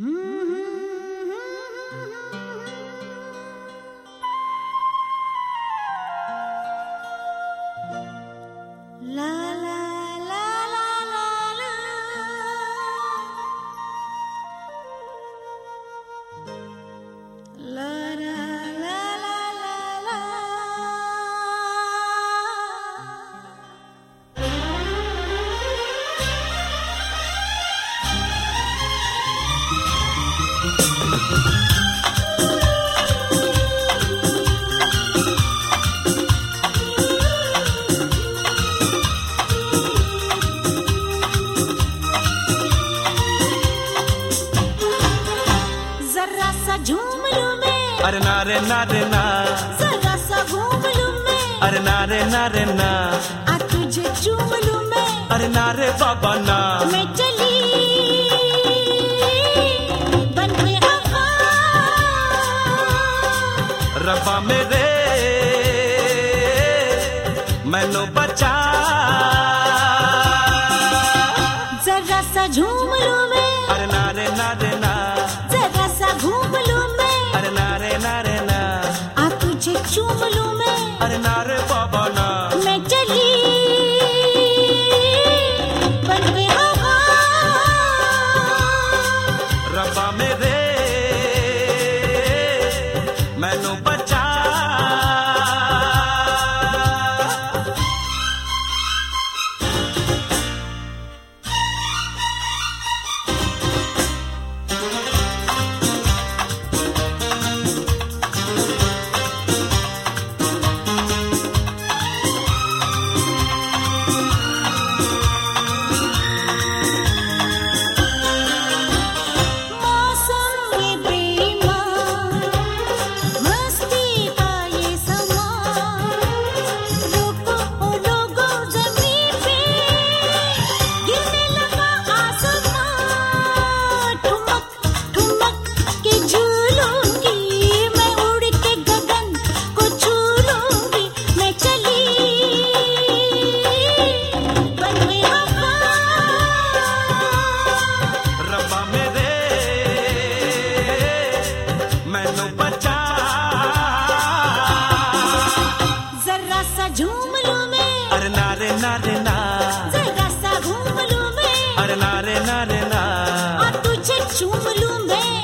Mm-hmm. सा झूम लूँ मैं। अरे नारे नारे ना जरा सा घूम लूँ मैं। अरे नारे नारे ना आ तुझे चूम लूँ मैं। अरे नारे बाबा ना। मैं चली। बन में आका। रबा मेरे मैनो बचा। जरा सा झूम लूँ मैं। अरे नारे नारे ना।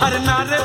हरना रे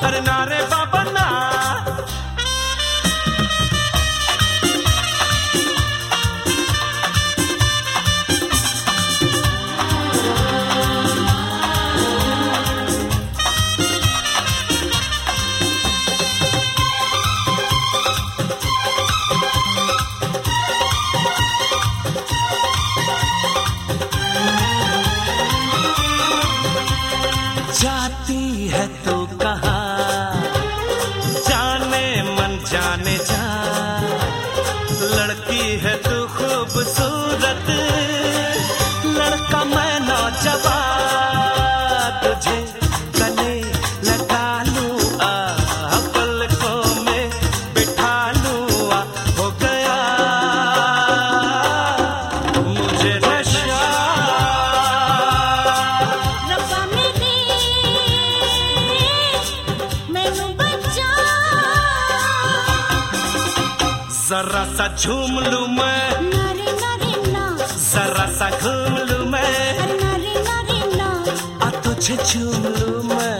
¡Arena! जरा सा झूम लू मैं। जरा सा घूम लू मैं। तुझे झूम लू मैं।